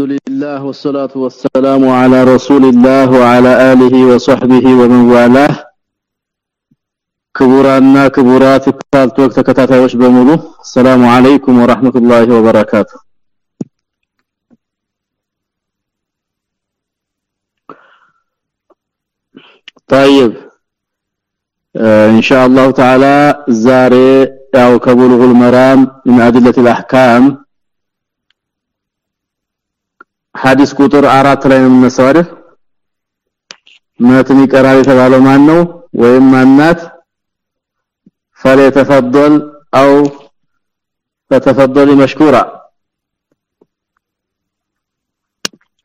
لله والصلاة والسلام على رسول الله وعلى آله وصحبه ومن والاه. كبرانا كبرات التالتوك تكتاتايوش بمولو السلام عليكم ورحمة الله وبركاته طيب ان شاء الله تعالى زاري أو كبلغ المرام من ادله الاحكام ሐዲስ ቁጥር 4 ላይ ነው የምነሳው አይደል ማትን ይቀራል የተባለው ማን ነው ወይም ማናት فليتفضل او فتفضلي مشكورا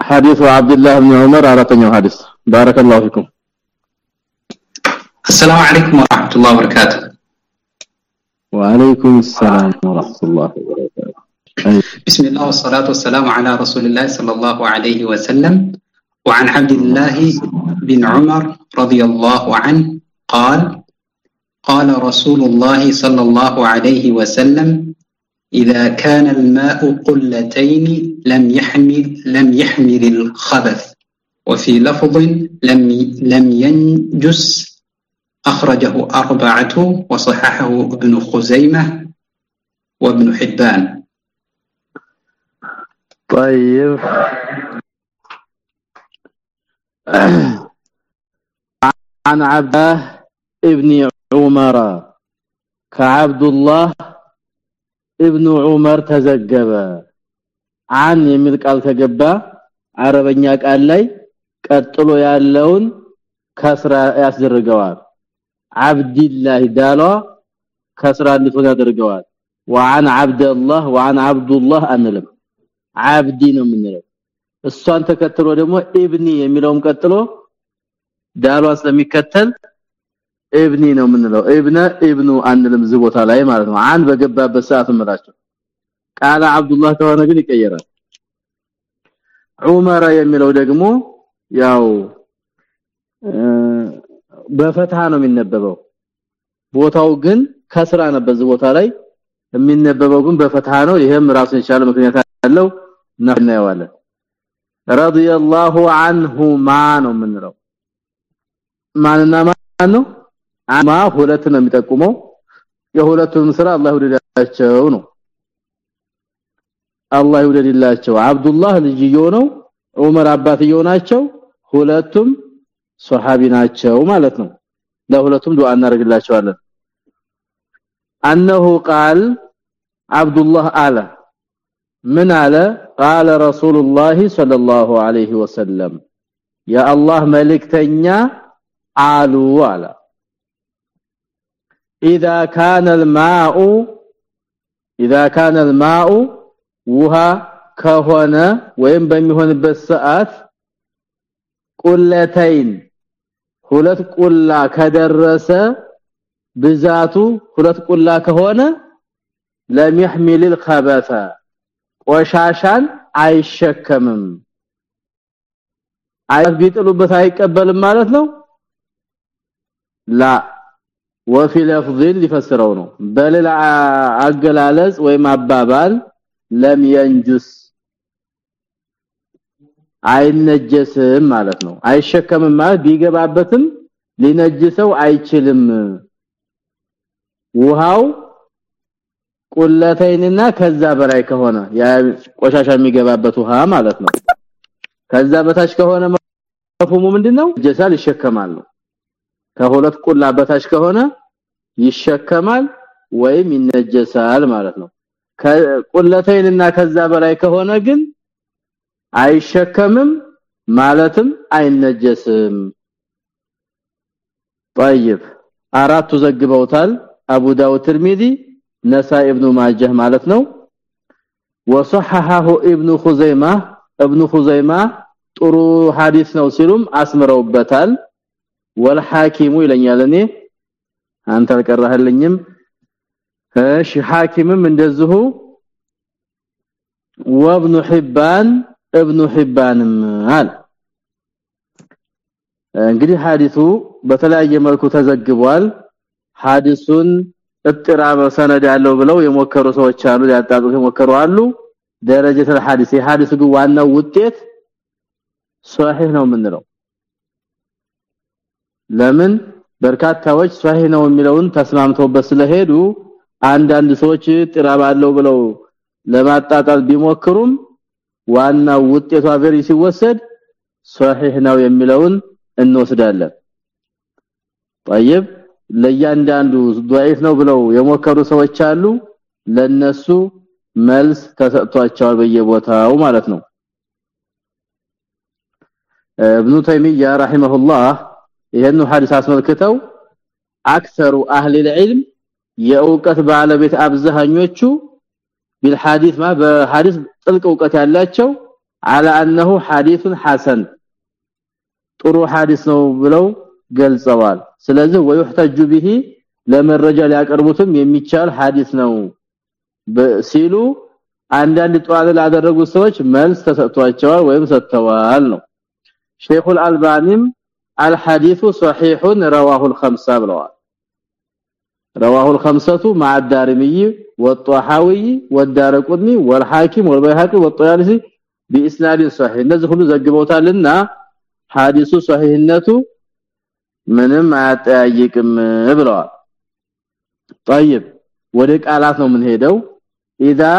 حديث عبد الله بن عمر اراتنيو حديث بارك الله فيكم السلام عليكم ورحمه الله وبركاته وعليكم السلام ورحمه الله وبركاته بسم الله والصلاة والسلام على رسول الله صلى الله عليه وسلم. وعن عبد الله بن عمر رضي الله عنه قال قال رسول الله صلى الله عليه وسلم إذا كان الماء قلتين لم يحمل لم يحمل الخبث وفي لفظ لم لم ينجس أخرجه أربعة وصححه ابن خزيمة وابن حبان. طيب. عن عبد ابن عمر. كعبد الله ابن عمر تزجب. عن የሚል ቃል ተገባ። አረበኛ ቃል ላይ ቀጥሎ ያለውን ከስራ ያስደርገዋል። አብዱላህ ዳሏ ከስራ ልፎ ያደርገዋል። وعن عبد الله وعن عبد الله አንልም። አብዲ ነው የምንለው። እሷን ተከትሎ ደግሞ ኢብኒ የሚለውም ቀጥሎ ዳሏን ስለሚከተል ኢብኒ ነው የምንለው። ኢብነ ኢብኑ አንልም ዝቦታ ላይ ማለት ነው። አን በገባበት ሰዓት እንላቸው ቃለ አብዱላህ ከሆነ ግን ይቀየራል። ዑመር የሚለው ደግሞ ያው በፈትሃ ነው የሚነበበው። ቦታው ግን ከስራ ነበር ቦታ ላይ የሚነበበው ግን በፈትሃ ነው። ይሄም ራሱን የቻለ ምክንያት አለው እናየዋለን ረዲየላሁ ዐንሁማ ነው የምንለው ማንና ማን ነው አማ ሁለት ነው የሚጠቁመው የሁለቱም ስራ አላህ ይወደዳቸው ነው አላህ ይወደድላቸው አብዱላህ ልጅየው ነው ዑመር አባትየው ናቸው ሁለቱም ሱሐቢ ናቸው ማለት ነው ለሁለቱም ዱአ እናደርግላቸዋለን انه قال عبد الله አለ ምን አለ قال رسول الله صلى الله عليه وسلم يا الله ملكتኛ አሉ አለ اذا كان الماء اذا كان الماء ውሃ ከሆነ ወይም በሚሆንበት ሰዓት ቁለተይን ሁለት ቁላ ከደረሰ ብዛቱ ሁለት ቁላ ከሆነ لم يحمل الخبث ቆሻሻን አይሸከምም አያት ቢጥሉበት አይቀበልም ማለት ነው ላ ወፊ لفظ ሊፈስረው ነው በሌላ አገላለጽ ወይም አባባል ለም ينجس አይነጀስም ማለት ነው አይሸከምም ማለት ቢገባበትም ሊነጅሰው አይችልም ውሃው ቁለተይንና ከዛ በላይ ከሆነ ያ ቆሻሻ የሚገባበት ውሃ ማለት ነው ከዛ በታች ከሆነ መፍሁሙ ምንድነው ጀሳል ይሸከማል ከሁለት ቁላ በታች ከሆነ ይሸከማል ወይም ይነጀሳል ማለት ነው ቁለተይንና ከዛ በላይ ከሆነ ግን አይሸከምም ማለትም አይነጀስም طيب አራቱ ዘግበውታል አቡ ዳውድ ትርሚዚ ነሳ ኢብኑ ማጀህ ማለት ነው። ወሰሐሐሁ ኢብኑ ኹዘይማ ኢብኑ ኹዘይማ ጥሩ ሐዲስ ነው ሲሉም አስምረውበታል። ወልሐኪሙ ይለኛል እኔ አንተ አልቀረህልኝም። እሺ ሐኪምም እንደዚሁ። ወብኑ ሒባን ኢብኑ ሒባንም አለ። እንግዲህ ሐዲሱ በተለያየ መልኩ ተዘግቧል። ሐዲሱን እጥራበ ሰነድ ያለው ብለው የሞከሩ ሰዎች አሉ ያጣጡት የሞከሩ አሉ ደረጃ الحديث የሐዲሱ ግን ዋናው ውጤት ሷሂህ ነው የምንለው ለምን በርካታዎች ሷሂህ ነው የሚለውን ተስማምተውበት ስለሄዱ አንዳንድ ሰዎች ጥራብ አለው ብለው ለማጣጣል ቢሞክሩም ዋናው ውጤቷ ቨሪ ሲወሰድ ሷሂህ ነው የሚለውን እንወስዳለን طيب ለያንዳንዱ ضعيف ነው ብለው የሞከሩ ሰዎች አሉ ለነሱ መልስ ተሰጥቷቸዋል በየቦታው ማለት ነው ابن تيميه رحمه الله ይሄን ሐዲስ አስመልክተው አክሰሩ አህሊ العلم የእውቀት ባለቤት አብዛኞቹ بالحديث ما በሐዲስ ጥልቅ እውቀት ያላቸው على انه حديث حسن ጥሩ ሐዲስ ነው ብለው ገልጸዋል ስለዚህ ወይحتج به ለመረጃ ሊያቀርቡትም የሚቻል ሐዲስ ነው ሲሉ አንዳንድ ጧል ላደረጉት ሰዎች መልስ ተሰጥቷቸዋል ወይም ሰጥተዋል ነው ሼኹ አልባኒም الحديث صحيح رواه الخمسة ብለዋል رواه الخمسة مع الدارمي والطحاوي والدارقطني والحاكم والبيهقي والطيالسي باسناد صحيح እነዚህ ሁሉ ዘግበውታልና ሐዲሱ صحيحነቱ ምንም አያጠያይቅም ብለዋል طيب ወደ ቃላት ነው የምንሄደው اذا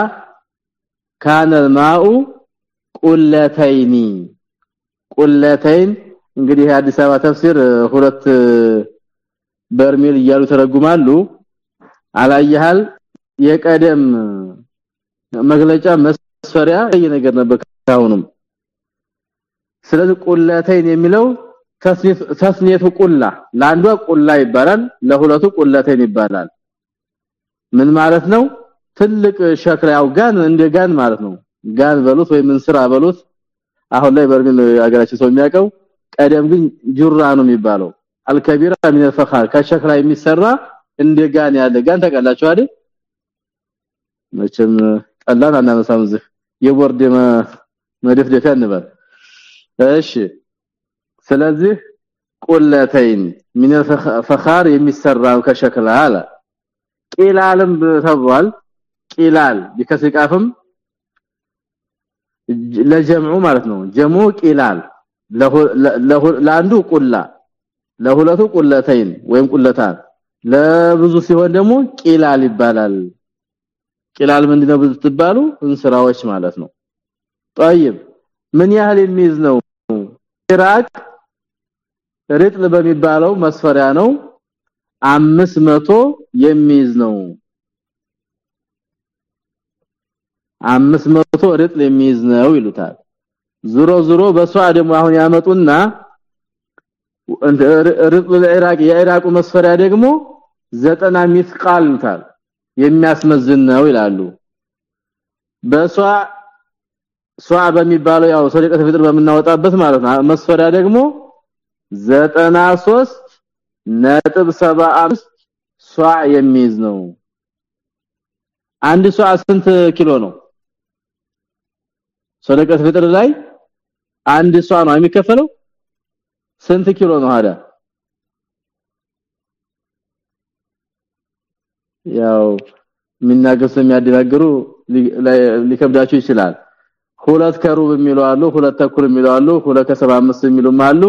كان الماء قلتين قلتين እንግዲህ አዲስ አበባ ተፍሲር ሁለት በርሜል እያሉ ተረጉማሉ አላየሃል የቀደም መግለጫ መስፈሪያ ነገር ነበር ካሁንም ስለዚህ ቁላተይን የሚለው ተስኒቱ ቁላ ለአንዷ ቁላ ይባላል ለሁለቱ ቁላተይን ይባላል ምን ማለት ነው ትልቅ ሸክላው ጋን እንደ ጋን ማለት ነው ጋን በሉት ወይ ምን ስራ በሉት አሁን ላይ በርሚል አገራችን ሰው የሚያውቀው ቀደም ግን ጁራ ነው የሚባለው አልከቢራ من الفخار ከሸክላ የሚሰራ እንደ ጋን ያለ ጋን ተቀላችሁ አይደል መቼም ቀላል አናመሳም እዚህ የቦርድ መደፍደፊያ እንበል እሺ ስለዚህ ቁለተይን من الفخار የሚሰራው ከሸክላ አለ ቂላልም ተብሏል ቂላል ቢከስቃፍም ለጀምዑ ማለት ነው ጀሙ ቂላል ለአንዱ ቁላ ለሁለቱ ቁለተይን ወይም ቁለታን ለብዙ ሲሆን ደግሞ ቂላል ይባላል ቂላል ምንድነው ብዙ ትባሉ እንስራዎች ማለት ነው طيب ምን ያህል የሚይዝ ነው ኢራቅ ሪጥል በሚባለው መስፈሪያ ነው። 500 የሚይዝ ነው። 500 ሪጥል የሚይዝ ነው ይሉታል። ዙሮ ዙሮ በሷ ደግሞ አሁን ያመጡና ሪጥል ኢራቅ የኢራቁ መስፈሪያ ደግሞ 90 ሚስቃል ይሉታል። የሚያስመዝን ነው ይላሉ። በሷ ሷ በሚባለው ያው ሰደቀተ ፍጥር በምናወጣበት ማለት ነው። መስፈሪያ ደግሞ 93 ነጥብ 75 ሷ የሚይዝ ነው። አንድ ሷ ስንት ኪሎ ነው? ሰደቀተ ፍጥር ላይ አንድ ሷ ነው የሚከፈለው? ስንት ኪሎ ነው አዳ ያው የሚናገሱ የሚያደናግሩ ሊከብዳቸው ይችላል። ሁለት ከሩብ የሚለው አሉ ሁለት ተኩል የሚለው አሉ ሁለት ከ75 የሚሉም አሉ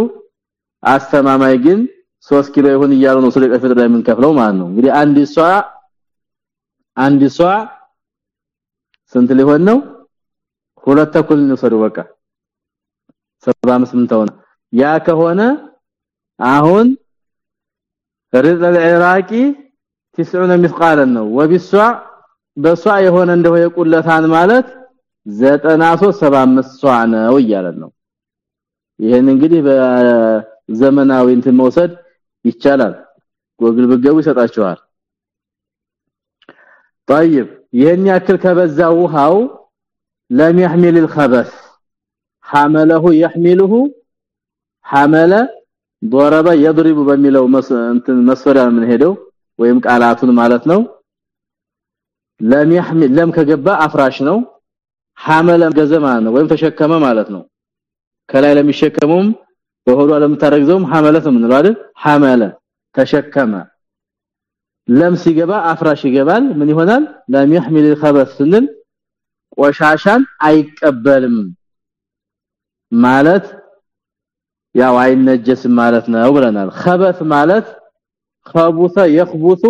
አስተማማይ ግን 3 ኪሎ ይሁን እያሉ ነው ስለቀ ፍጥር ላይ የምንከፍለው ማለት ነው እንግዲህ አንድ ሷ አንድ ሷ ስንት ሊሆን ነው ሁለት ተኩል ነው በቃ 75 ምን ተሆነ ያ ከሆነ አሁን ርዝ العراقي 90 مثقالا ነው ወቢሷ በሷ የሆነ እንደው የቁለታን ማለት 9375 ሷ ነው እያለን ነው ይሄን እንግዲህ በዘመናዊ እንትን መውሰድ ይቻላል ጎግል ብገቡ ይሰጣቸዋል طيب ይሄን ያክል ከበዛ ውሃው لم يحمل الخبث حمله يحمله حمل ضرب يضرب በሚለው እንትን መስፈሪያ ምን ሄደው ወይም ቃላቱን ማለት ነው ለም يحمل ለም ከገባ አፍራሽ ነው حمل ገዘማ ነው ወይም ተሸከመ ማለት ነው ከላይ ለሚሸከሙም በሆዷ ለምታረግዘውም ሐመለት ምን ነው አይደል ሐመለ ተሸከመ ለም ሲገባ አፍራሽ ይገባል ምን ይሆናል ለም يحمل الخبث ስንል ቆሻሻን አይቀበልም ማለት ያው አይነጀስም ማለት ነው ብለናል خبث ማለት خبث يخبث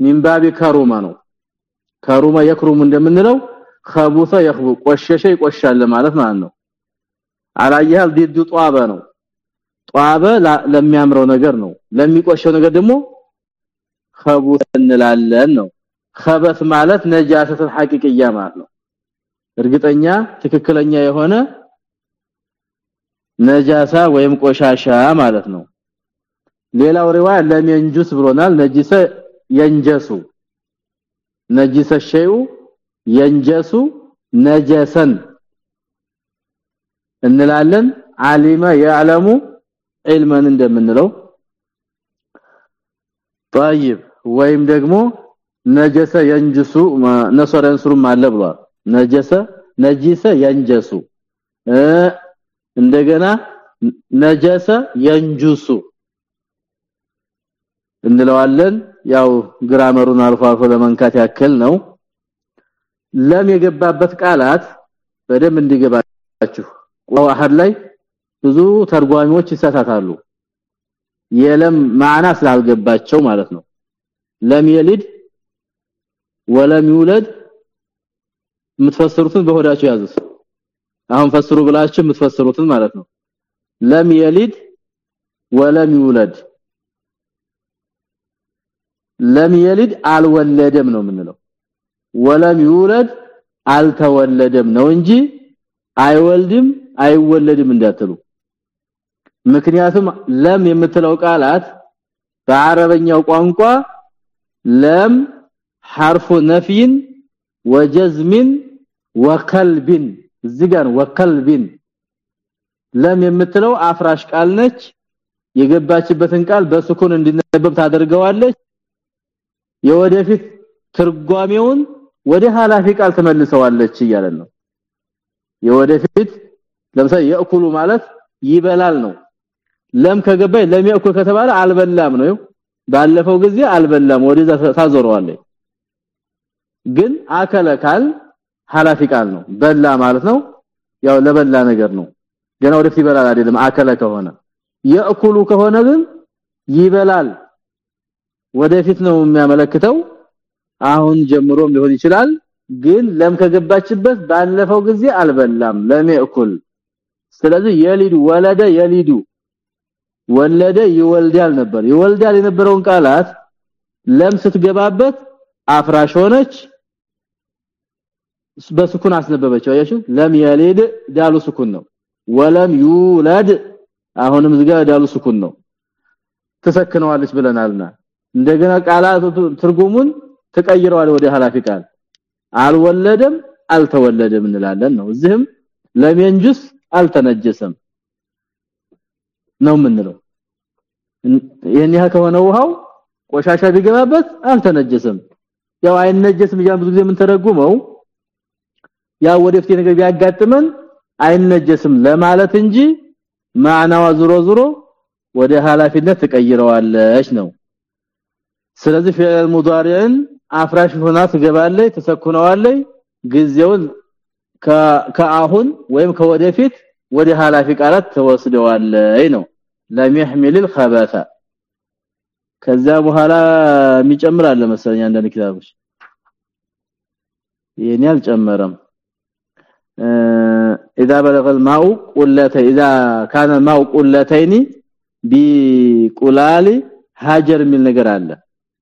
من باب كرم ነው ከሩመ የክሩም እንደምንለው خبث يخبث ቆሸሸ ይቆሻል ማለት ማለት ነው አላየሃል ዲዱ ጧበ ነው ጧበ ለሚያምረው ነገር ነው። ለሚቆሸው ነገር ደግሞ ከቡት እንላለን ነው። ከበት ማለት ነጃሰተል ሐቂቂያ ማለት ነው። እርግጠኛ ትክክለኛ የሆነ ነጃሳ ወይም ቆሻሻ ማለት ነው። ሌላው ሪዋያ ለሚንጁስ ብሎናል። ነጂሰ የንጀሱ ነጂሰ ሸዩ የንጀሱ ነጀሰን እንላለን። አሊማ ያዕለሙ ዒልመን እንደምንለው طيب ወይም ደግሞ ነጀሰ የንጅሱ ነሰረን ሱሩም አለ ብሏል ነጀሰ ነጂሰ የንጀሱ እንደገና ነጀሰ የንጁሱ እንለዋለን ያው ግራመሩን አልፎ አልፎ ለመንካት ያክል ነው ለም የገባበት ቃላት በደንብ እንዲገባችሁ ቁርአን ላይ ብዙ ተርጓሚዎች ይሳሳታሉ። የለም ማዕና ስላልገባቸው ማለት ነው። ለም የሊድ ወለም ይውለድ የምትፈስሩትን በሆዳችሁ ያዙት። አሁን ፈስሩ ብላችሁ የምትፈስሩትን ማለት ነው። ለም የሊድ ወለም ይውለድ። ለም የሊድ አልወለደም ነው የምንለው። ወለም ይውለድ አልተወለደም ነው እንጂ አይወልድም አይወለድም እንዳትሉ ምክንያቱም ለም የምትለው ቃላት በአረበኛው ቋንቋ ለም حرف نفي وجزم وقلب እዚህ ጋር ወከልብን ለም የምትለው አፍራሽ ቃል ነች የገባችበትን ቃል በስኩን እንዲነበብ ታደርገዋለች የወደፊት ትርጓሜውን ወደ ሐላፊ ቃል ተመልሰዋለች እያለን ነው የወደፊት ለምሳሌ የእኩሉ ማለት ይበላል ነው ለም ከገባይ ለሚያኩል ከተባለ አልበላም ነው። ባለፈው ጊዜ አልበላም ወደዛ ታዞረዋለች ግን አከለ ካል ሐላፊ ቃል ነው። በላ ማለት ነው። ያው ለበላ ነገር ነው። ገና ወደፊት ይበላል አይደለም። አከለ ከሆነ የእኩሉ ከሆነ ግን ይበላል። ወደፊት ነው የሚያመለክተው። አሁን ጀምሮም ሊሆን ይችላል። ግን ለም ከገባችበት ባለፈው ጊዜ አልበላም። ለሚእኩል ስለዚህ የሊዱ ወለደ የሊዱ ወለደ ይወልዳል ነበር። ይወልዳል የነበረውን ቃላት ለም ስትገባበት አፍራሽ ሆነች በስኩን አስነበበችው። አያችሁ? ለም የሊድ ዳሉ ስኩን ነው። ወለም ይውለድ አሁንም ዝጋ ዳሉ ስኩን ነው። ተሰክነዋለች ብለናልና እንደገና ቃላቱ ትርጉሙን ተቀይረዋል ወደ ሐላፊ ቃል። አልወለደም አልተወለደም እንላለን ነው። እዚህም ለሚንጁስ አልተነጀሰም ነው የምንለው። ይሄን ከሆነ ውሃው ቆሻሻ ቢገባበት አልተነጀሰም። ያው አይነጀስም ያን ብዙ ጊዜ ምን ያው ወደፊት ነገር ቢያጋጥመን አይነጀስም ለማለት እንጂ ማዕናዋ ዙሮ ዙሮ ወደ ሐላፊነት ተቀይረዋለች ነው። ስለዚህ ፊዕል ሙዳሪዕን አፍራሽ ሆና ትገባለች ተሰኩነዋለች ጊዜውን ከአሁን ወይም ከወደፊት ወደ ሐላፊ ቃላት ተወስደዋለች ነው ለሚህሚል الخبث ከዛ በኋላ የሚጨምር አለ መሰለኝ አንዳንድ ኪታቦች ይሄን ያልጨመረም اذا بلغ الماء قلتين اذا كان الماء قلتين بقلال هاجر من ነገር አለ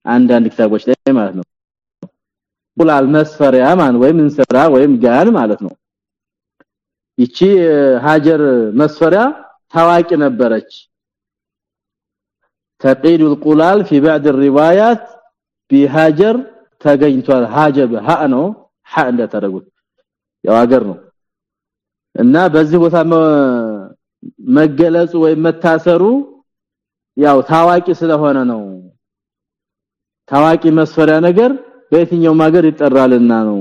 አንዳንድ ኪታቦች ላይ ማለት ነው ቁላል መስፈሪያ ማን ወይም እንስራ ወይም ጋን ማለት ነው ይቺ ሃጀር መስፈሪያ ታዋቂ ነበረች تقيد القلال في بعض الروايات بهاجر ተገኝቷል ሃጀብ ሀ ነው ሀ እንደተረጉት ያው ሀገር ነው እና በዚህ ቦታ መገለጹ ወይም መታሰሩ ያው ታዋቂ ስለሆነ ነው ታዋቂ መስፈሪያ ነገር በየትኛው ሀገር ይጠራልና ነው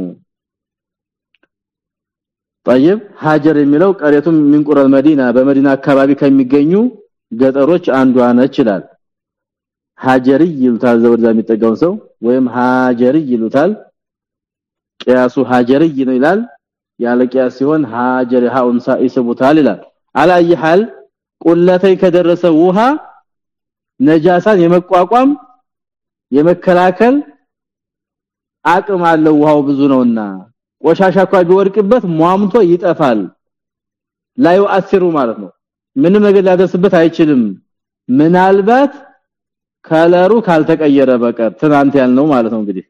طيب ሃጀር የሚለው ቀሪቱም ሚንቁረል መዲና በመዲና አካባቢ ከሚገኙ ገጠሮች አንዷ ነች ይላል ሃጀሪ ይሉታል ዘወርዛ የሚጠጋው ሰው ወይም ሃጀሪ ይሉታል ቂያሱ ሃጀሪ ነው ይላል ያለቂያ ሲሆን ሀጀር ሃኡንሳ ይስቡታል ይላል አላየ ሐል ቁለተይ ከደረሰ ውሃ ነጃሳን የመቋቋም የመከላከል አቅም አለው ውሃው ብዙ ነውና ቆሻሻ እንኳን ቢወድቅበት ሟምቶ ይጠፋል ላይ አስሩ ማለት ነው ምንም ነገር ሊያደርስበት አይችልም ምናልባት ከለሩ ካልተቀየረ በቀር ትናንት ያልነው ማለት ነው እንግዲህ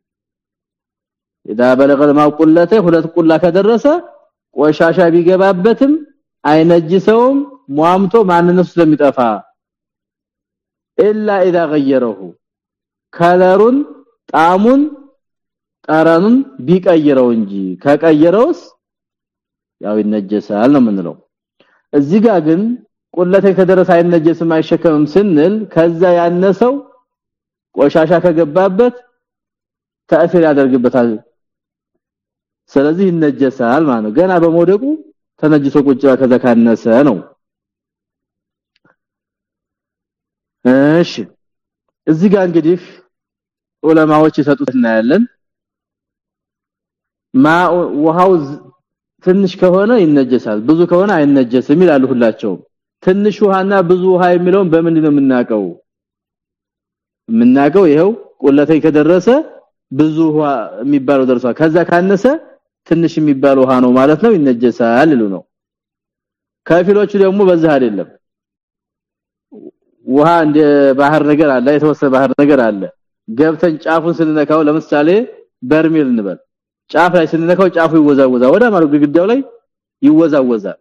اذا بلغ الماء قلته ሁለት ቁላ ከደረሰ ቆሻሻ ቢገባበትም አይነጅሰውም ሟምቶ ማንነቱ ስለሚጠፋ الا اذا غيره ከለሩን ጣሙን ጣራኑን ቢቀይረው እንጂ ከቀየረውስ ያው ይነጀሳል ነው የምንለው። እዚህ ጋር ግን ቁለተ ከደረሰ አይነጀስም አይሸከምም ስንል ከዛ ያነሰው ቆሻሻ ከገባበት ተአሲር ያደርግበታል። ስለዚህ ይነጀሳል ማለት ገና በመውደቁ ተነጅሶ ቁጭ ከዛ ካነሰ ነው። እሺ። እዚህ ጋር እንግዲህ ዑለማዎች ይሰጡት እናያለን። ማ ውሃው ትንሽ ከሆነ ይነጀሳል ብዙ ከሆነ አይነጀስም ይላሉ ሁላቸው ትንሽ ውሃና ብዙ ውሃ የሚለውን በምንድን ነው የምናቀው የምናቀው ይሄው ቁለተይ ከደረሰ ብዙ ውሃ የሚባለው ደርሷል። ከዛ ካነሰ ትንሽ የሚባል ውሃ ነው ማለት ነው ይነጀሳል ይሉ ነው። ከፊሎቹ ደግሞ በዛ አይደለም። ውሃ እንደ ባህር ነገር አለ የተወሰነ ባህር ነገር አለ። ገብተን ጫፉን ስንነካው ለምሳሌ በርሜል እንበል ጫፍ ላይ ስንነካው ጫፉ ይወዛወዛ ወደ ማሩ ግድግዳው ላይ ይወዛወዛል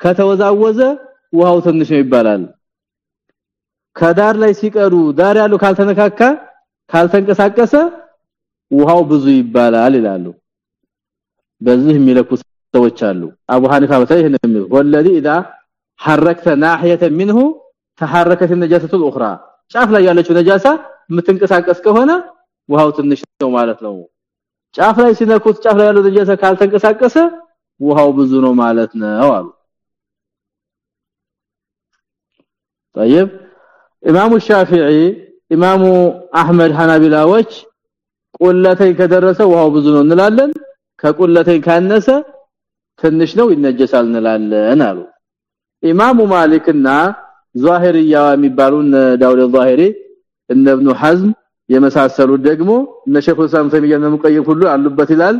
ከተወዛወዘ ውሃው ትንሽ ነው ይባላል ከዳር ላይ ሲቀሩ ዳር ያለው ካልተነካካ ካልተንቀሳቀሰ ውሃው ብዙ ይባላል ይላሉ በዚህ የሚለኩ ሰዎች አሉ አቡ ሐኒፋ በተለይ ይሄን የሚሉ ወለዚ اذا حركت ناحيه منه تحركت النجاسه الاخرى ጫፍ ላይ ያለችው ነጃሳ የምትንቀሳቀስ ከሆነ ውሃው ትንሽ ነው ማለት ነው ጫፍ ላይ ሲነኩት ጫፍ ላይ ያለው ነጃሳ ካልተንቀሳቀሰ ውሃው ብዙ ነው ማለት ነው አሉ طيب ኢማሙ ሻፊዒ ኢማሙ አህመድ ሐናቢላዎች ቁለተይ ከደረሰ ውሃው ብዙ ነው እንላለን ከቁለተይ ካነሰ ትንሽ ነው ይነጀሳል እንላለን አሉ ኢማሙ ማሊክና ዛሂሪያ የሚባሉን ዳውድ ዛሂሪ እነ ኢብኑ ሐዝም የመሳሰሉት ደግሞ እነ ሰም ተሚያ ሙቀይም ሁሉ አሉበት ይላል።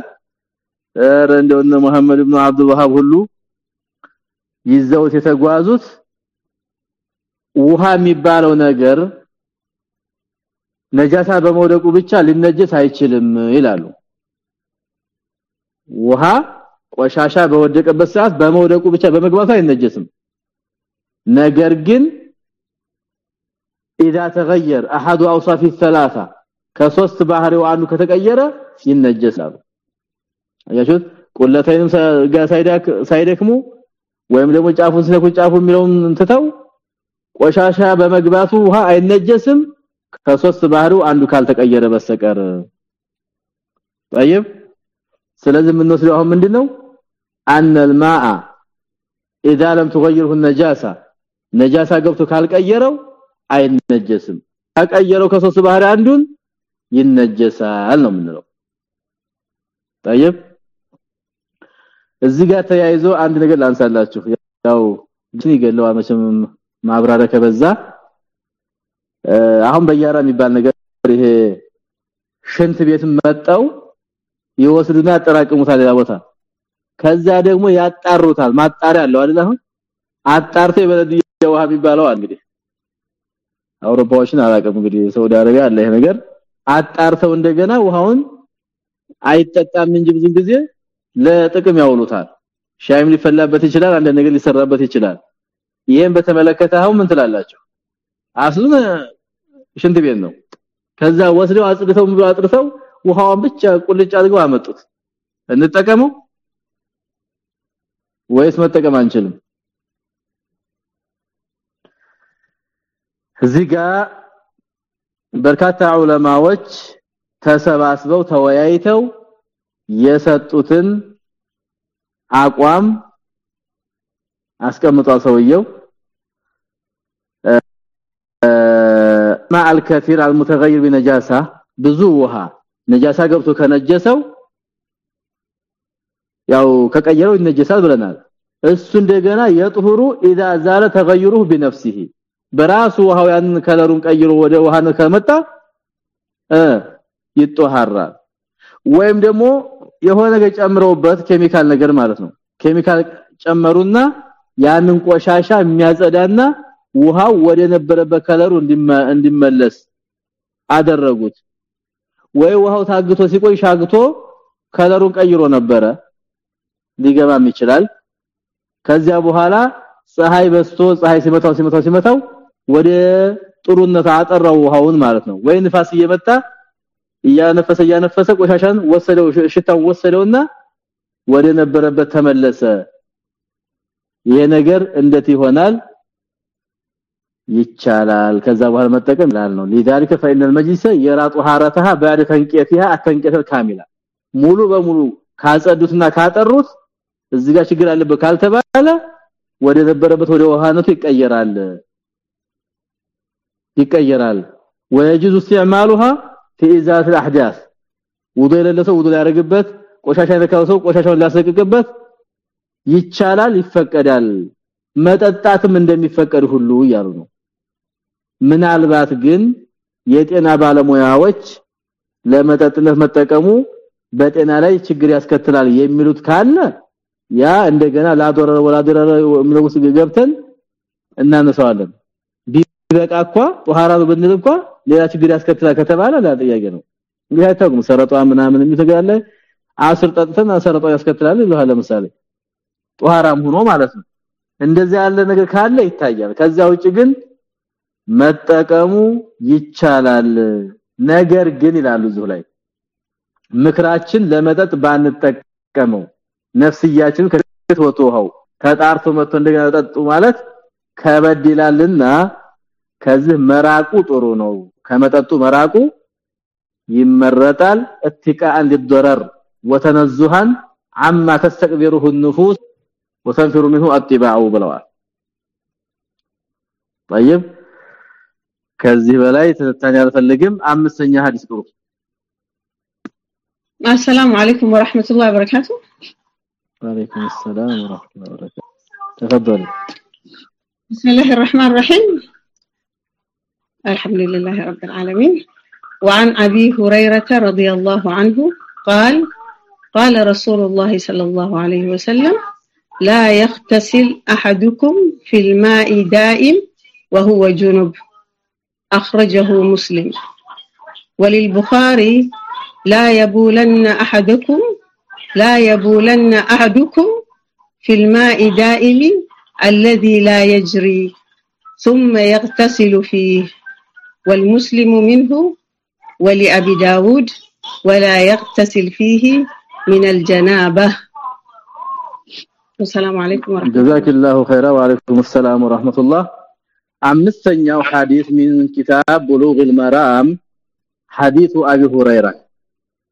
ኧረ እንደው እነ መሐመድ ኢብኑ አብዱል ሁሉ ይዘውት የተጓዙት ውሃ የሚባለው ነገር ነጃሳ በመውደቁ ብቻ ሊነጀስ አይችልም ይላሉ። ውሃ ቆሻሻ በወደቀበት ሰዓት በመውደቁ ብቻ በመግባቱ አይነጀስም። ነገር ግን اذا تغير احد اوصاف الثلاثه ከሶስት ባህሪው አንዱ ከተቀየረ ይነጀሳሉ አያችሁት ቁለተይንም ሳይደክሙ ወይም ደግሞ ጫፉን ስለኩ ጫፉ የሚለውን እንትተው ቆሻሻ በመግባቱ ውሃ አይነጀስም ከሶስት ባህሪው አንዱ ካልተቀየረ በስተቀር طيب ስለዚህ ምን ወስደው አሁን ምንድነው ان الماء اذا لم تغيره النجاسه ነጃሳ ገብቶ ካልቀየረው አይነጀስም ከቀየረው ከሶስት ባህሪ አንዱን ይነጀሳል ነው የምንለው طيب እዚህ ጋር ተያይዞ አንድ ነገር ላንሳላችሁ ያው ጅን ይገለዋል መቼም ማብራሪያ ከበዛ አሁን በያራ የሚባል ነገር ይሄ ሽንት ቤት መጣው ይወስዱና ያጠራቅሙታል ሌላ ቦታ ከዛ ደግሞ ያጣሩታል ማጣሪያ አለው አይደል አሁን አጣርተው የበለድ ውሃ የሚባለው እንግዲህ አውሮፓዎችን አላቀም እንግዲህ ሳውዲ አረቢያ አለ ይሄ ነገር። አጣርተው እንደገና ውሃውን አይጠጣም እንጂ ብዙ ጊዜ ለጥቅም ያውሉታል። ሻይም ሊፈላበት ይችላል አንድ ነገር ሊሰራበት ይችላል። ይሄን በተመለከተ አሁን ምን ትላላችሁ? አስሉን ሽንት ቤት ነው። ከዛ ወስደው አጽድተው ምን አጥርተው ውሃውን ብቻ ቁልጭ አድርገው አመጡት? እንጠቀመው ወይስ መጠቀም አንችልም እዚህ ጋር በርካታ ዑለማዎች ተሰባስበው ተወያይተው የሰጡትን አቋም አስቀምጧል ሰውየው مع الكثير المتغير بنجاسه ብዙ ውሃ ነጃሳ ገብቶ ከነጀሰው ያው ከቀየረው ይነጀሳል ብለናል እሱ እንደገና የጥሁሩ اذا زال تغيره بنفسه በራሱ ውሃው ያን ከለሩን ቀይሮ ወደ ውሃነት ከመጣ እ ይጦሃራል። ወይም ደግሞ የሆነ ነገር ጨምረውበት ኬሚካል ነገር ማለት ነው። ኬሚካል ጨመሩና ያንን ቆሻሻ የሚያጸዳና ውሃው ወደ ነበረበት ከለሩ እንዲመለስ አደረጉት። ወይ ውሃው ታግቶ ሲቆይ ሻግቶ ከለሩን ቀይሮ ነበረ። ሊገባም ይችላል። ከዚያ በኋላ ፀሐይ በስቶ ፀሐይ ሲመታው ሲመታው ሲመታው ወደ ጥሩነት አጠራው ውሃውን ማለት ነው ወይ ንፋስ እየመጣ እያነፈሰ እያነፈሰ ቆሻሻን ወሰደው ሽታው ወሰደውና ወደ ነበረበት ተመለሰ ይሄ ነገር እንዴት ይሆናል ይቻላል ከዛ በኋላ መጠቀም ይላል ነው لذلك فإن المجلس يرى طهارتها بعد تنقيتها التنقية الكاملة ሙሉ በሙሉ ካጸዱትና ካጠሩት እዚህ ጋር ችግር አለበት ካልተባለ ወደ ነበረበት ወደ ውሃነቱ ይቀየራል ይቀየራል ويجوز استعمالها في ازاله الاحداث ውዱእ የሌለው ውዱእ ያደርግበት ቆሻሻ የነካው ሰው ቆሻሻውን ሊያስለቅቅበት ይቻላል ይፈቀዳል መጠጣትም እንደሚፈቀድ ሁሉ እያሉ ነው ምናልባት ግን የጤና ባለሙያዎች ለመጠጥነት መጠቀሙ በጤና ላይ ችግር ያስከትላል የሚሉት ካለ ያ እንደገና ላዶረ ወላዶረ ምንውስ ገብተን እናነሳዋለን ቢበቃ እንኳ ጧሃራ ብንል እንኳ ሌላ ችግር ያስከትላል ከተባለ ላ ነው። እንግዲህ አይታወቅም። ሰረጧ ምናምን የሚተጋለ አስር ጠጥተን ሰረጧ ያስከትላል ይላል ለምሳሌ ጧሃራም ሆኖ ማለት ነው። እንደዚህ ያለ ነገር ካለ ይታያል። ከዛ ውጭ ግን መጠቀሙ ይቻላል። ነገር ግን ይላሉ እዚሁ ላይ ምክራችን ለመጠጥ ባንጠቀመው ነፍስያችን ከት ወጥቶው ተጣርቶ መጥቶ እንደገና ጠጡ ማለት ከበድ ይላልና ከዚህ መራቁ ጥሩ ነው ከመጠጡ መራቁ ይመረጣል اتقاء للضرر وتنزها عما تستكبره النفوس وتنفر منه الطباع ብለዋል طيب ከዚህ በላይ ተተታኝ አልፈልግም አምስተኛ ሐዲስ ጥሩ السلام عليكم ورحمة الله وبركاته وعليكم السلام ورحمة الله وبركاته تفضل بسم الله الرحمن الرحيم الحمد لله رب العالمين. وعن أبي هريرة رضي الله عنه قال قال رسول الله صلى الله عليه وسلم لا يغتسل أحدكم في الماء دائم وهو جنب. أخرجه مسلم. وللبخاري لا يبولن أحدكم لا يبولن أحدكم في الماء دائم الذي لا يجري ثم يغتسل فيه. والمسلم منه ولأبي داود ولا يغتسل فيه من الجنابة السلام عليكم ورحمة الله جزاك الله خيرا وعليكم السلام ورحمة الله አምስተኛው ሐዲስ من كتاب بلوغ المرام حديث ابي هريره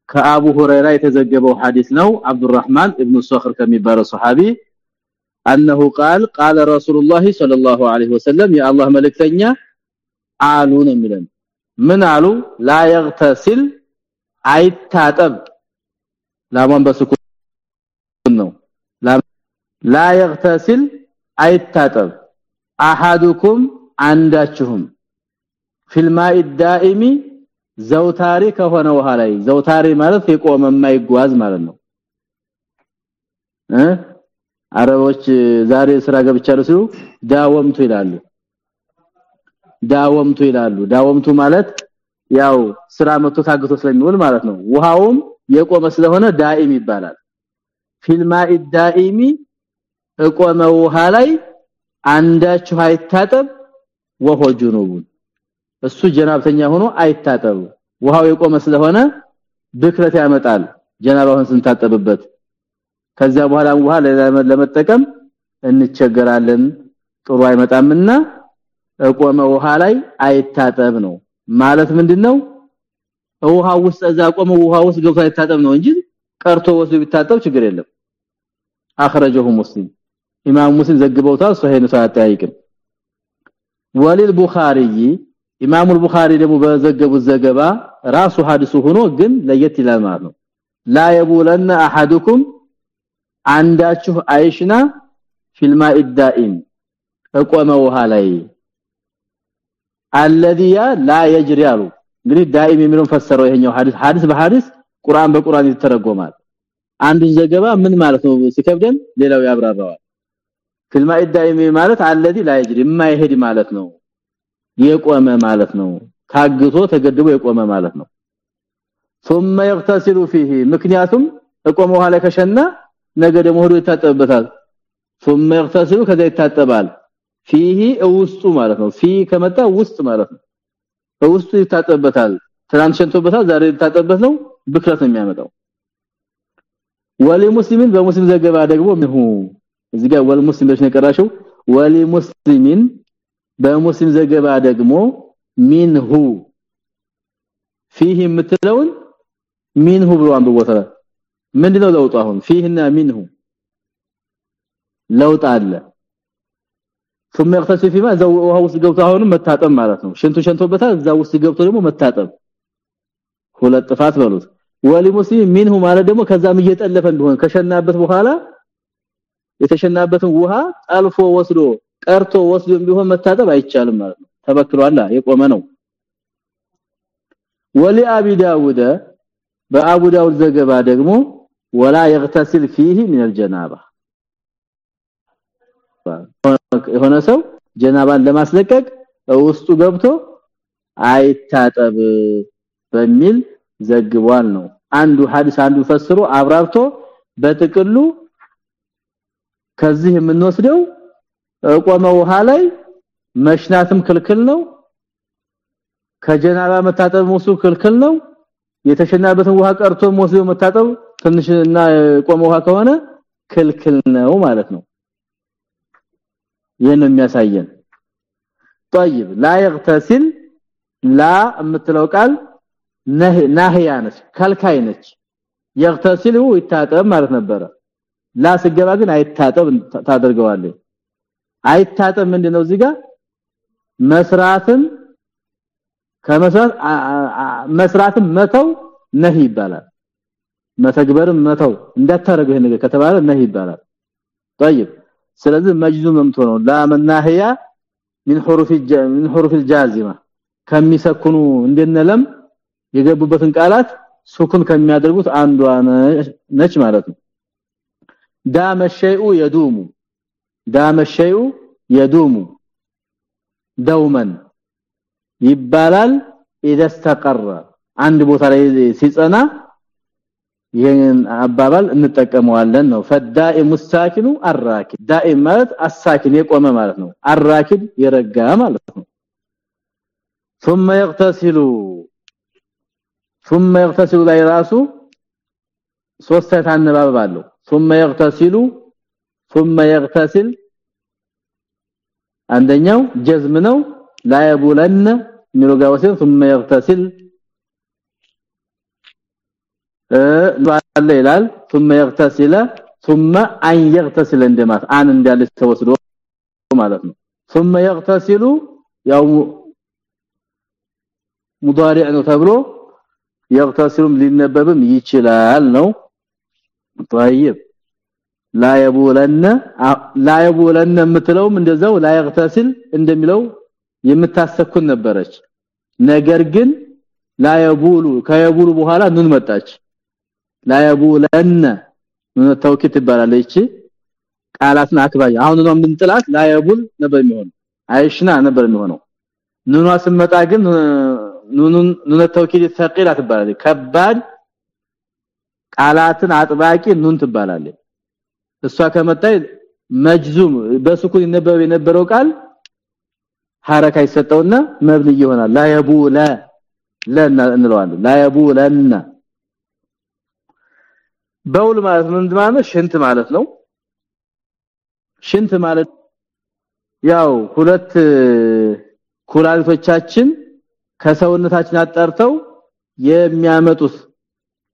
ከአቡ ሁረይራ የተዘገበው ሐዲስ ነው አብዱራህማን ኢብኑ ሶኽር ከሚባለው ሱሐቢ انه قال قال رسول الله صلى الله عليه وسلم يا الله መልእክተኛ አሉ ነው የሚለን ምን አሉ لا يغتسل አይታጠብ ላማን በስኩን ነው لا يغتسل አይታጠብ አሐዱኩም አንዳችሁም ፊልማኢ ዳኢሚ ዘውታሪ ከሆነ ውሃ ላይ ዘውታሪ ማለት የቆመ የማይጓዝ ማለት ነው እ አረቦች ዛሬ ስራ ገብቻለሁ ሲሉ ዳወምቱ ይላሉ ዳወምቱ ይላሉ። ዳወምቱ ማለት ያው ስራ መጥቶ ታግቶ ስለሚውል ማለት ነው። ውሃውም የቆመ ስለሆነ ዳኢም ይባላል። ፊልማኢ ዳኢሚ እቆመ ውሃ ላይ አንዳችሁ አይታጠብ ወሆ ጁኑቡን እሱ ጀናብተኛ ሆኖ አይታጠብ ውሃው የቆመ ስለሆነ ብክረት ያመጣል ጀናባውን ስንታጠብበት። ከዛ በኋላ ውሃ ለመጠቀም እንቸገራለን። ጥሩ አይመጣምና ቆመ ውሃ ላይ አይታጠብ ነው። ማለት ምንድነው? ውሃ ውስጥ እዛ ቆመ ውሃ ውስጥ ገብቶ አይታጠብ ነው እንጂ ቀርቶ ወስዶ ቢታጠብ ችግር የለም። አخرجه ሙስሊም። ኢማም ሙስሊም ዘግበውታል ሶሂህ ነው ሳይጠይቅም ወሊል ቡኻሪይ ኢማሙ ቡኻሪ ደግሞ በዘገቡት ዘገባ ራሱ ሐዲሱ ሆኖ ግን ለየት ይላል ማለት ነው። ላ የቡለነ አሐዱኩም አንዳችሁ አይሽና ፊልማ ኢዳኢን ቆመ ውሃ ላይ አለዲያ ላ يجري አሉ እንግዲህ ዳኢም የሚለውን ፈሰረው ይሄኛው ሐዲስ ሐዲስ በሐዲስ ቁርአን በቁርአን ይተረጎማል አንዱን ዘገባ ምን ማለት ነው ሲከብደን ሌላው ያብራራዋል ፊልማ ኢዳኢም ማለት አለዲ ላ يجري የማይሄድ ማለት ነው የቆመ ማለት ነው ታግቶ ተገድቦ የቆመ ማለት ነው ثم يغتسل فيه ምክንያቱም እቆመ ውሃ ላይ ከሸና ነገ ደግሞ ሆዶ ይታጠብበታል ثم يغتسل ከዛ ይታጠባል ፊሂ ውስጡ ማለት ነው። ፊ ከመጣ ውስጥ ማለት ነው። ውስጡ ይታጠበታል ትናንት ሸንቶበታል ዛሬ ይታጠበት ነው። ብክለት ነው የሚያመጣው። ወለሙስሊሚን በሙስሊም ዘገባ ደግሞ ምሁ እዚህ ጋር ወለሙስሊም ብለሽ ነቀራሽው ወለሙስሊሚን በሙስሊም ዘገባ ደግሞ ሚንሁ። ፊህ የምትለውን ሚንሁ ብሎ አንብቦታል። ምንድነው ለውጡ አሁን? ፊህና ሚንሁ። ለውጥ አለ። ثم يغتسل فيما ዘው ውሃ ውስጥ ገብቶ አሁንም መታጠብ ማለት ነው ሽንቱ ሸንቶበታል እዛ ውስጥ ገብቶ ደግሞ መታጠብ ሁለት ጥፋት በሉት ወሊ ሙስሊም ሚንሁ ማለት ደግሞ ከዛም እየጠለፈ እንደሆነ ከሸናበት በኋላ የተሸናበትን ውሃ ጠልፎ ወስዶ ቀርቶ ወስዶ ቢሆን መታጠብ አይቻልም ማለት ነው ተበክሏል የቆመ ነው ወሊ አቢ ዳውድ በአቡ ዳውድ ዘገባ ደግሞ ወላ يغتسل فيه من الجنابه የሆነ ሰው ጀናባን ለማስለቀቅ ውስጡ ገብቶ አይታጠብ በሚል ዘግቧል ነው። አንዱ ሐዲስ አንዱ ፈስሮ አብራርቶ በጥቅሉ ከዚህ የምንወስደው ቆመ ውሃ ላይ መሽናትም ክልክል ነው ከጀናባ መታጠብ ሙሱ ክልክል ነው የተሸናበትን ውሃ ቀርቶ ሙሱ መታጠብ ትንሽና ቆመ ውሃ ከሆነ ክልክል ነው ማለት ነው ይሄን የሚያሳየን طيب لا يغتسل لا የምትለው ቃል ናህያ ነች ከልካይ ነች يغتسل ይታጠብ ማለት ነበረ ላ ስገባ ግን አይታጠብ ታደርገዋለህ አይታጠብ ምንድነው እዚህ ጋር መስራትን ከመስራት መስራትን መተው ነህ ይባላል መተግበርም መተው እንዳታረገው ይሄ ነገር ከተባለ ነህ ይባላል طيب ስለዚህ መጅዙም መምቶ ነው ላ መናህያ من حروف الج... من حروف الجازمه ከሚሰኩኑ እንደነለም የገቡበትን ቃላት ሱኩን ከሚያደርጉት አንዷ ነች ማለት ነው ዳመ ሸይኡ የዱሙ ዳመ ሸይኡ የዱሙ ደውመን ይባላል اذا استقر አንድ ቦታ ላይ ሲጸና ይሄን አባባል እንጠቀመዋለን ነው ፈዳኢሙ ሳኪኑ አራኪድ ዳኢም ማለት አሳኪን የቆመ ማለት ነው አራኪድ የረጋ ማለት ነው ثم يغتسل ثم يغتسل ላይ ራሱ ሶስት አይነት አነባበብ አለው ثم يغتسل ثم يغتسل አንደኛው ጀዝም ነው لا يبولن ሚሮጋው ሲል ثم يغتسل ባለ ይላል ثم يغتسل ثم ان يغتسل እንደማት አን እንዳለ ተወስዶ ማለት ነው። ثم يغتسل ያው ሙዳሪዕ ነው ተብሎ يغتسلም ሊነበብም ይችላል ነው። طيب لا يبولن لا يبولن እንደዛው لا يغتسل እንደሚለው የምታሰኩን ነበረች። ነገር ግን لا يبول ከيبول በኋላ ምን መጣች። ላየቡለነ ምን ተውኪት ይባላል እቺ ቃላትን አክባይ አሁን ነው ምን ጥላት ነበር የሚሆነው አይሽና ነበር የሚሆነው። ኑኗ ስመጣ ግን ኑኑን ኑነ ተውኪት ተቂላ ትባላለች። ከባድ ቃላትን አጥባቂ ኑን ትባላለች። እሷ ከመጣይ መጅዙም በሱኩን ይነበብ የነበረው ቃል ሐረካ ይሰጠውና መብል ይሆናል። ላየቡለ ለና እንለዋለን። ላየቡለና በውል ማለት ምን ማለት ሽንት ማለት ነው ሽንት ማለት ያው ሁለት ኩላሊቶቻችን ከሰውነታችን አጣርተው የሚያመጡት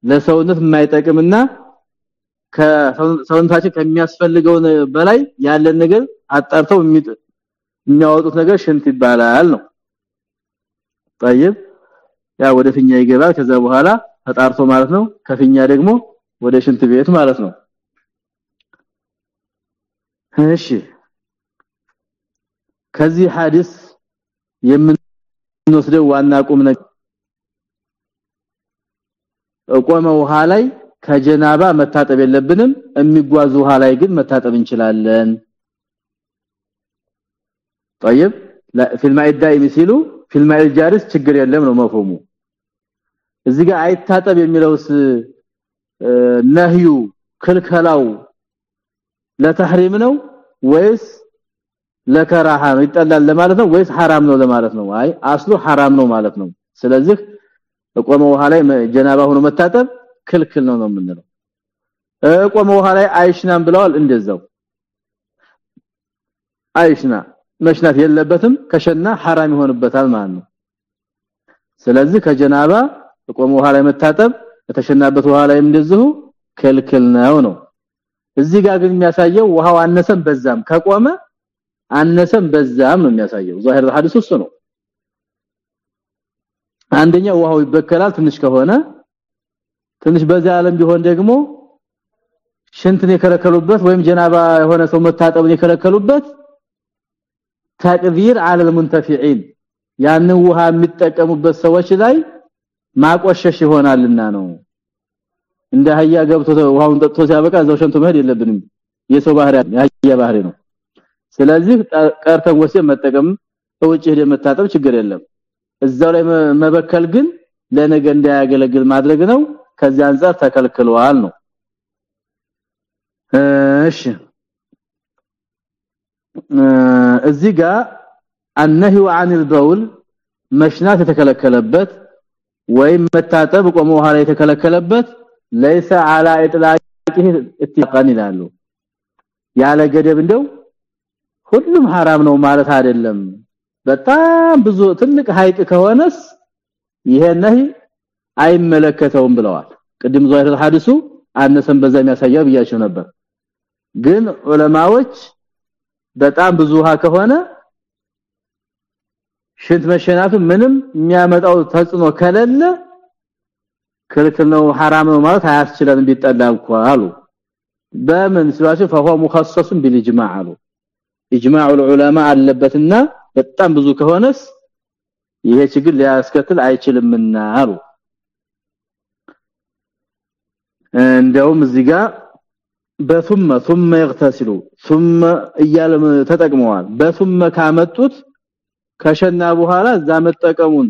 ለሰውነት የማይጠቅምና ከሰውነታችን ከሚያስፈልገው በላይ ያለን ነገር አጣርተው የሚያወጡት ነገር ሽንት ይባላል ነው طيب ያ ወደ ፊኛ ይገባል ከዛ በኋላ ተጣርቶ ማለት ነው ከፊኛ ደግሞ ወደ ሽንት ቤት ማለት ነው እሺ ከዚህ ሐዲስ የምንወስደው ዋና ቁም ነገር ቆመ ውሃ ላይ ከጀናባ መታጠብ የለብንም የሚጓዙ ውሃ ላይ ግን መታጠብ እንችላለን طيب لا في الماء الدائم ሲሉ في الماء الجارس ችግር የለም ነው መፈሙ እዚህ ጋር አይታጠብ የሚለውስ ነህዩ ክልከላው ለተህሪም ነው ወይስ ለከራሃ ነው ይጠላል ለማለት ነው ወይስ حرام ነው ለማለት ነው አይ አስሉ حرام ነው ማለት ነው ስለዚህ ቆመ ውሃ ላይ ጀናባ ሆኖ መታጠብ ክልክል ነው ነው የምንለው ቆመ ውሃ ላይ አይሽናም ብለዋል እንደዛው አይሽና መሽናት የለበትም ከሸና حرام ይሆንበታል ማለት ነው ስለዚህ ከጀናባ ቆመ ውሃ ላይ መታጠብ በተሸናበት ውሃ ላይ እንደዚሁ ክልክል ነው ነው። እዚህ ጋር ግን የሚያሳየው ውሃው አነሰም በዛም ከቆመ አነሰም በዛም ነው የሚያሳየው። ዛሂር ሐዲስ እሱ ነው። አንደኛው ውሃው ይበከላል ትንሽ ከሆነ ትንሽ በዛ ዓለም ቢሆን ደግሞ ሽንትን የከለከሉበት ወይም ጀናባ የሆነ ሰው መታጠብን የከለከሉበት ተቅዲር አለል ሙንተፊዒን ያን ውሃ የሚጠቀሙበት ሰዎች ላይ ማቆሸሽ ይሆናልና ነው እንደ አህያ ገብቶ ውሃውን ጠጥቶ ሲያበቃ እዛው ሸንቶ መሄድ የለብንም የሰው ባህሪ ያህያ ባህሪ ነው ስለዚህ ቀርተን ወሰን መጠቀም በውጭ ሄደ መታጠብ ችግር የለም እዛው ላይ መበከል ግን ለነገ እንዳያገለግል ማድረግ ነው ከዚህ አንፃር ተከልክሏል ነው እሺ እዚህ ጋር النهي عن البول መሽናት የተከለከለበት ወይም መታጠብ ቆሞ ውሃ ላይ የተከለከለበት ليس على اطلاقه اتفاقا ይላሉ ያለ ገደብ እንደው ሁሉም حرام ነው ማለት አይደለም በጣም ብዙ ትልቅ ሀይቅ ከሆነስ ይሄ ነህ አይመለከተውም ብለዋል ቅድም ዛይር ሐዲሱ አነሰን በዛ የሚያሳያው ብያቸው ነበር ግን ዑለማዎች በጣም ብዙ ውሃ ከሆነ ሽንት መሸናቱ ምንም የሚያመጣው ተጽኖ ከሌለ ክልክል ነው حرام ነው ማለት አያስችለን ቢጠላ በምን ስላቸው فهو مخصص بالاجماع አሉ። اجماع العلماء አለበትና በጣም ብዙ ከሆነስ ይሄ ችግር ሊያስከትል አይችልምና አሉ። እንደውም እዚህ ጋር በثم ثم يغتسلوا ثم እያለ ተጠቅመዋል። በثم ካመጡት ከሸና በኋላ እዛ መጠቀሙን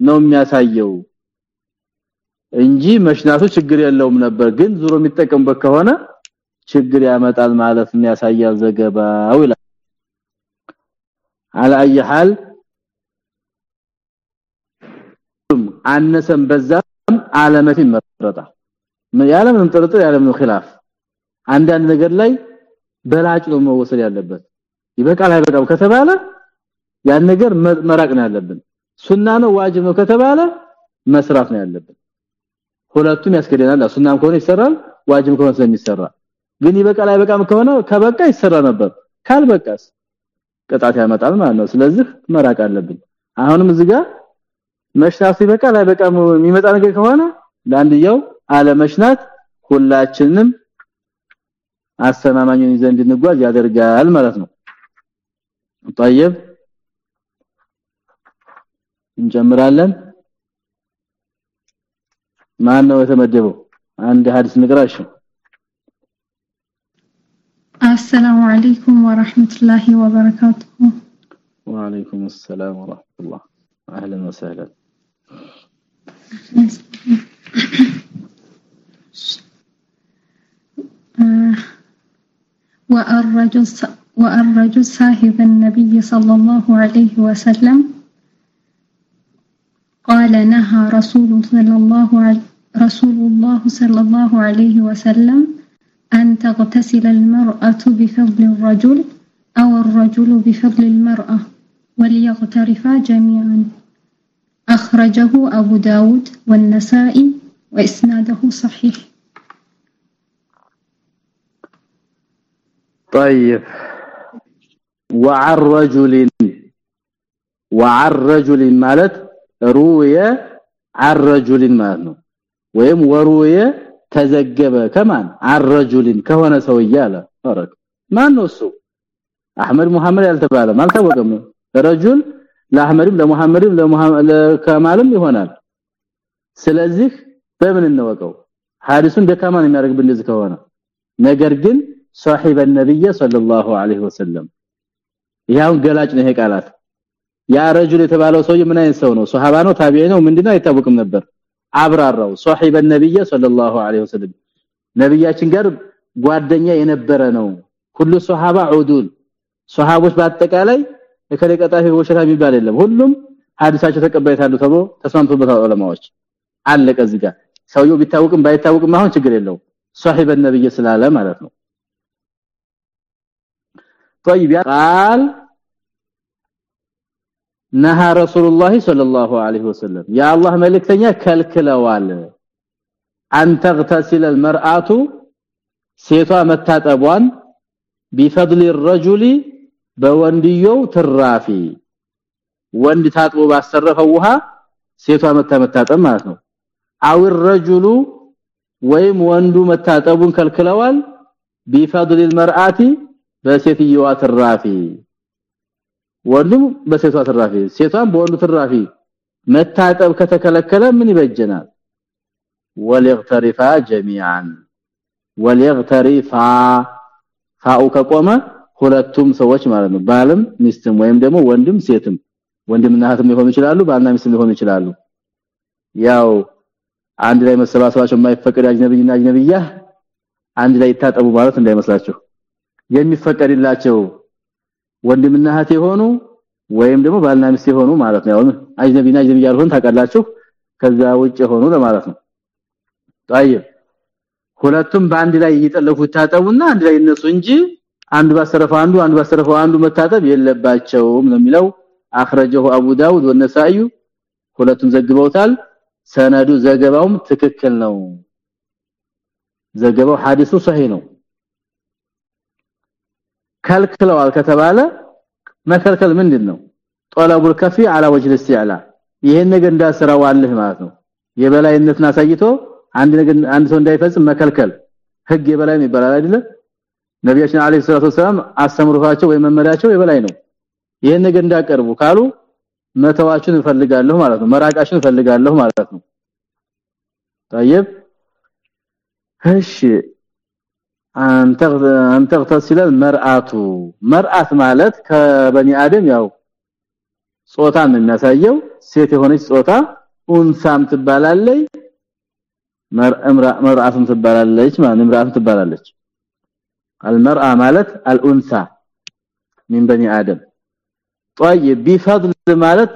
ነው የሚያሳየው እንጂ መሽናቱ ችግር የለውም ነበር ግን ዙሮ የሚጠቀምበት ከሆነ ችግር ያመጣል ማለት ነው ያሳያል ዘገባው ይላል على اي حال አነሰም በዛም ዓለመትን መረጣ ያለምንም ጥርጥር ያለምንም ኺላፍ አንዳንድ ነገር ላይ በላጭ ነው መወሰድ ያለበት ይበቃል አይበቃም ከተባለ ያን ነገር መራቅ ነው ያለብን ሱና ነው ዋጅብ ነው ከተባለ መስራት ነው ያለብን ሁለቱም ያስከደናል ሱናም ከሆነ ይሰራል ዋጅብ ከሆነ ስለሚሰራ ግን ይበቃል አይበቃም ከሆነ ከበቃ ይሰራ ነበር ካልበቃስ ቅጣት ያመጣል ማለት ነው ስለዚህ መራቅ አለብን አሁንም እዚህ ጋር መሽናት ይበቃል አይበቃም የሚመጣ ነገር ከሆነ ለአንድየው አለ መሽናት ሁላችንም አስተማማኙን ይዘን እንድንጓዝ ያደርጋል ማለት ነው طيب እንጀምራለን ማን ነው የተመደበው አንድ ሐዲስ ንግራሽ السلام عليكم ورحمة الله وبركاته وعليكم السلام ورحمة الله أهلا وسهلا والرجل والرجل صاحب النبي صلى الله عليه وسلم قال نهى رسول صلى الله عليه رسول الله صلى الله عليه وسلم أن تغتسل المرأة بفضل الرجل أو الرجل بفضل المرأة وليغترفا جميعا. أخرجه أبو داود والنسائي وإسناده صحيح. طيب. وعن رجل وعن رجل مالت؟ روي عن رجل ማለት ነው ወይም ወሩየ ተዘገበ ከማን عن رجل ከሆነ ሰው ይያለ ፈረቅ ማን ነው እሱ አህመድ መሐመድ ያልተባለም አልታወቀም ረጁል ለአህመድም ለሙሐመድም ለከማልም ይሆናል ስለዚህ በምን እንወቀው ሐዲሱን ደካማ ነው የሚያደርግብን እንደዚህ ከሆነ ነገር ግን صاحب النبي صلى الله عليه وسلم ያው ገላጭ ነው ይሄ ቃላት ያ ረጁል የተባለው ሰው ምን አይነት ሰው ነው ሱሐባ ነው ታቢዒ ነው ምንድነው አይታወቅም ነበር አብራራው صاحب النبي صلى الله عليه وسلم ነብያችን ጋር ጓደኛ የነበረ ነው ሁሉ ሱሐባ ዑዱል ሱሐቦች በአጠቃላይ ለከለቀጣፊ ወሸታ የሚባል የለም ሁሉም ሐዲሳቸው ተቀባይታሉ ተብሎ ተስማምቶበታል ዑለማዎች አለቀ እዚህ ጋር ሰውየው ቢታወቅም ባይታወቅም አሁን ችግር የለው صاحب النبي ስላለ ማለት ነው طيب قال ነሃ ረሱላህ ሰለላሁ ዐለይሂ ወሰለም። ያአላህ መልእክተኛ ከልክለዋል። አንተ ተግተሲለል መርአቱ ሴቷ መታጠቧን ቢፈድሊ الرجل በወንድየው ትራፊ። ወንድ ታጥቦ ባሰረፈው ውሃ ሴቷ መታጠብ ማለት ነው። አው الرجل ወይም ወንዱ መታጠቡን ከልክለዋል። ቢፈድሊ المرአቲ በሴትየዋ ትራፊ። ወንዱም በሴቷ ትራፊ ሴቷም በወንዱ ትራፊ መታጠብ ከተከለከለ ምን ይበጀናል? ወልይግተሪፋ ጀሚዓን ወልይግተሪፋ ፋኡ ከቆመ ሁለቱም ሰዎች ማለት ነው ባልም ሚስትም ወይም ደግሞ ወንድም ሴትም። ወንድምና እህትም ሊሆኑ ይችላሉ ባልና ሚስትም ሊሆኑ ይችላሉ። ያው አንድ ላይ መሰባሰባቸው የማይፈቀድ አጅነብይና አጅነብያ አንድ ላይ ይታጠቡ ማለት እንዳይመስላችሁ። የሚፈቀድላቸው ወንድምና እህት የሆኑ ወይም ደግሞ ባልና ሚስት የሆኑ ማለት ነው። አጅነቢና አጅነቢ ያልሆን ታውቃላችሁ። ከዛ ውጭ የሆኑ ለማለት ነው። طيب ሁለቱም በአንድ ላይ እየጠለፉ ታጠቡና አንድ ላይ እነሱ እንጂ አንዱ ባሰረፈው አንዱ አንዱ ባሰረፈው አንዱ መታጠብ የለባቸውም ነው አخرجه አቡ ዳውድ ወነሳዩ ሁለቱም ዘግበውታል። ሰነዱ ዘገባውም ትክክል ነው። ዘገባው ሐዲሱ ሰሂህ ነው። ከልክለዋል ከተባለ መከልከል ምንድነው ጦለቡል ከፊ على وجه الاستعلاء ይሄን ነገር እንዳስራዋልህ ማለት ነው የበላይነትን አሳይቶ አንድ ነገር አንድ ሰው እንዳይፈጽም መከልከል ህግ የበላይ ነው ይባላል አይደለ ነብያችን አለይሂ ሰላቱ ወሰለም አስተምሩፋቸው ወይ መመሪያቸው የበላይ ነው ይሄን ነገር እንዳቀርቡ ካሉ መተዋችን እንፈልጋለሁ ማለት ነው መራቃችን እንፈልጋለሁ ማለት ነው طيب እሺ ان تغتسل المراه مرأة ማለት ከበኒ አደም ያው ጾታን የሚያሳየው ሴት የሆነች ጾታ ኡንሳም ትባላለች መርአቱም ትባላለች ማለት ምርአቱም ትባላለች المرأة ማለት الانثى من بني ادم طيب بفضل ማለት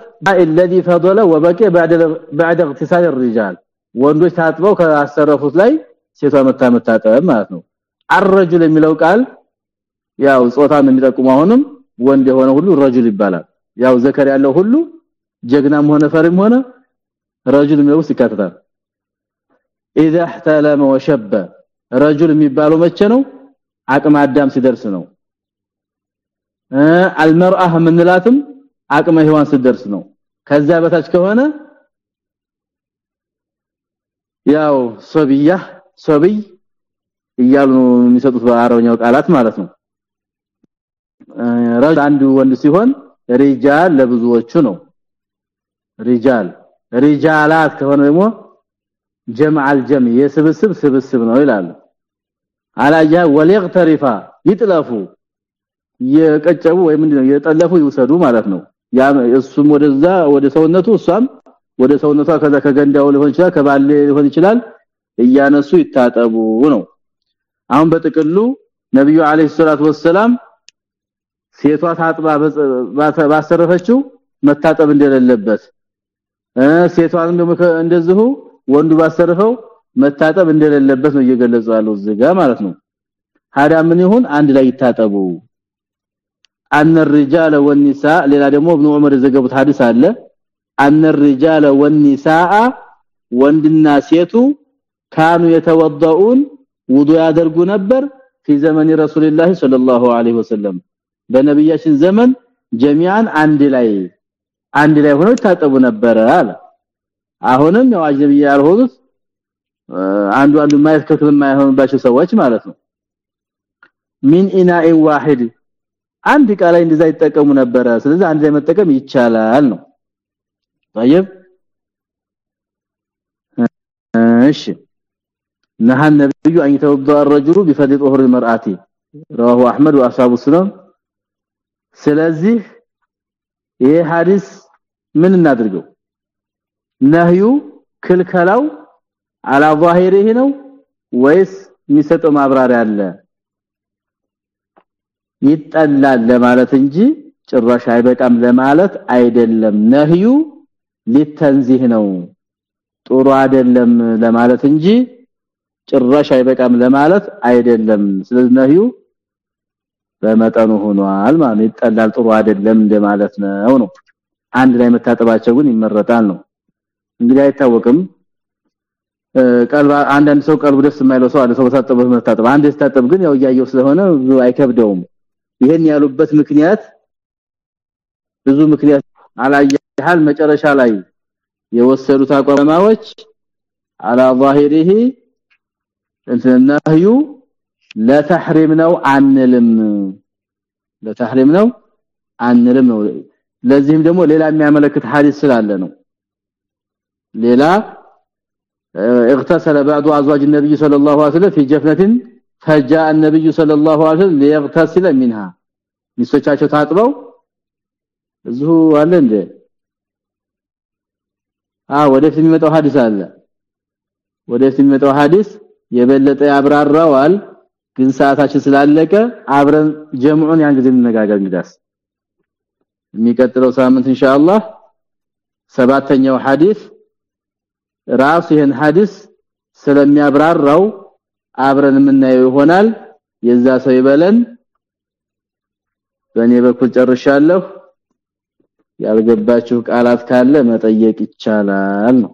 الذي فضل وبقي بعد بعد اغتسال الرجال ወንዶች ታጥበው ካሰረፉት ላይ ሴቷ መታ መታጠብ ማለት ነው الرجل የሚለው ቃል ያው ጾታን የሚጠቁም አሁንም ወንድ የሆነ ሁሉ ረጁል ይባላል ያው ዘከር ያለው ሁሉ ጀግናም ሆነ ፈሪም ሆነ ረጁል የሚለው ይካተታል اذا احتلم وشب رجل የሚባለው መቼ ነው አቅመ አዳም ሲደርስ ነው المراه ምንላትም አቅመ ሔዋን ሲደርስ ነው ከዛ በታች ከሆነ ያው ሶብያ ሶብይ እያሉ የሚሰጡት በአረብኛው ቃላት ማለት ነው። ረጅ አንዱ ወንድ ሲሆን ሪጃል ለብዙዎቹ ነው። ሪጃል ሪጃላት ከሆነ ደግሞ ጀምዕ አልጀም የስብስብ ስብስብ ነው ይላሉ። አላያ ወሊግተሪፋ ይጥለፉ የቀጨቡ ወይ ምንድነው የጠለፉ ይውሰዱ ማለት ነው። ያ እሱም ወደዛ ወደ ሰውነቱ እሷም ወደ ሰውነቷ ከዛ ከገንዳው ሊሆን ይችላል ከባል ሊሆን ይችላል እያነሱ ይታጠቡ ነው አሁን በጥቅሉ ነብዩ አለይሂ ሰላቱ ወሰለም ሴቷ ታጥባ ባሰረፈችው መታጠብ እንደሌለበት ሴቷን ደግሞ እንደዚሁ ወንዱ ባሰረፈው መታጠብ እንደሌለበት ነው እየገለጸው ያለው እዚህ ማለት ነው። ታዲያ ምን ይሁን? አንድ ላይ ይታጠቡ። አነ الرجال والنساء ሌላ ደግሞ ኢብኑ ዑመር ዘገቡት ሐዲስ አለ። አነ الرجال والنساء ወንድና ሴቱ ካኑ የተወደኡን ውዱ ያደርጉ ነበር في زمن رسول الله صلى الله عليه وسلم በነብያችን ዘመን ጀሚዓን አንድ ላይ አንድ ላይ ሆነው ታጠቡ ነበር አለ አሁንም ያው አጅነብይ ያልሆኑት አንዱ አንዱ ማየት ከክል የማይሆንባቸው ሰዎች ማለት ነው ሚን ኢናኢ ዋሂድ አንድ ዕቃ ላይ እንደዛ ይጠቀሙ ነበረ ስለዚህ አንድ ላይ መጠቀም ይቻላል ነው طيب እሺ نهى النبي ان يتوضا الرجل بفضل طهر المراه رواه احمد واصحاب السنن ስለዚህ ይሄ ሐዲስ ምን እናድርገው ነህዩ ክልከላው አላ ዛሂሪህ ነው ወይስ የሚሰጠው ማብራሪያ አለ ይጠላል ለማለት እንጂ ጭራሽ አይበቃም ለማለት አይደለም ነህዩ ሊተንዚህ ነው ጥሩ አይደለም ለማለት እንጂ ጭራሽ አይበቃም ለማለት አይደለም ስለዚህ ነህዩ በመጠኑ ሆኗል ማለት ይጠላል ጥሩ አይደለም እንደማለት ነው ነው አንድ ላይ መታጠባቸው ግን ይመረጣል ነው እንግዲህ አይታወቅም ቀልብ አንዳንድ ሰው ቀልቡ ደስ የማይለው ሰው አለ ሰው በታጠበ መታጠብ አንድ ስታጠብ ግን ያው ያየው ስለሆነ ብዙ አይከብደውም ይሄን ያሉበት ምክንያት ብዙ ምክንያት አላየሃል መጨረሻ ላይ የወሰዱት አቋማዎች አላ ظاهره እንትናህዩ ለተህሪም ነው አንልም ለተህሪም ነው አንልም ነው ለዚህም ደግሞ ሌላ የሚያመለክት ሐዲስ ስላለ ነው ሌላ اغتسل بعض ازواج النبي صلى الله عليه وسلم في جفنه فجاء النبي صلى الله عليه وسلم ليغتسل منها ሚስቶቻቸው ታጥበው እዚሁ አለ እንደ አ ወደፊት የሚመጣው ሐዲስ አለ ወደፊት የሚመጣው ሐዲስ የበለጠ ያብራራዋል። ግን ሰዓታችን ስላለቀ አብረን ጀምዑን ያን ጊዜ እንነጋገር እንግዳስ የሚቀጥለው ሳምንት ኢንሻአላህ ሰባተኛው ሐዲስ ራስ ይሄን ሐዲስ ስለሚያብራራው አብረን የምናየው ይሆናል። የዛ ሰው ይበለን። በእኔ በኩል ጨርሻለሁ። ያልገባችሁ ቃላት ካለ መጠየቅ ይቻላል ነው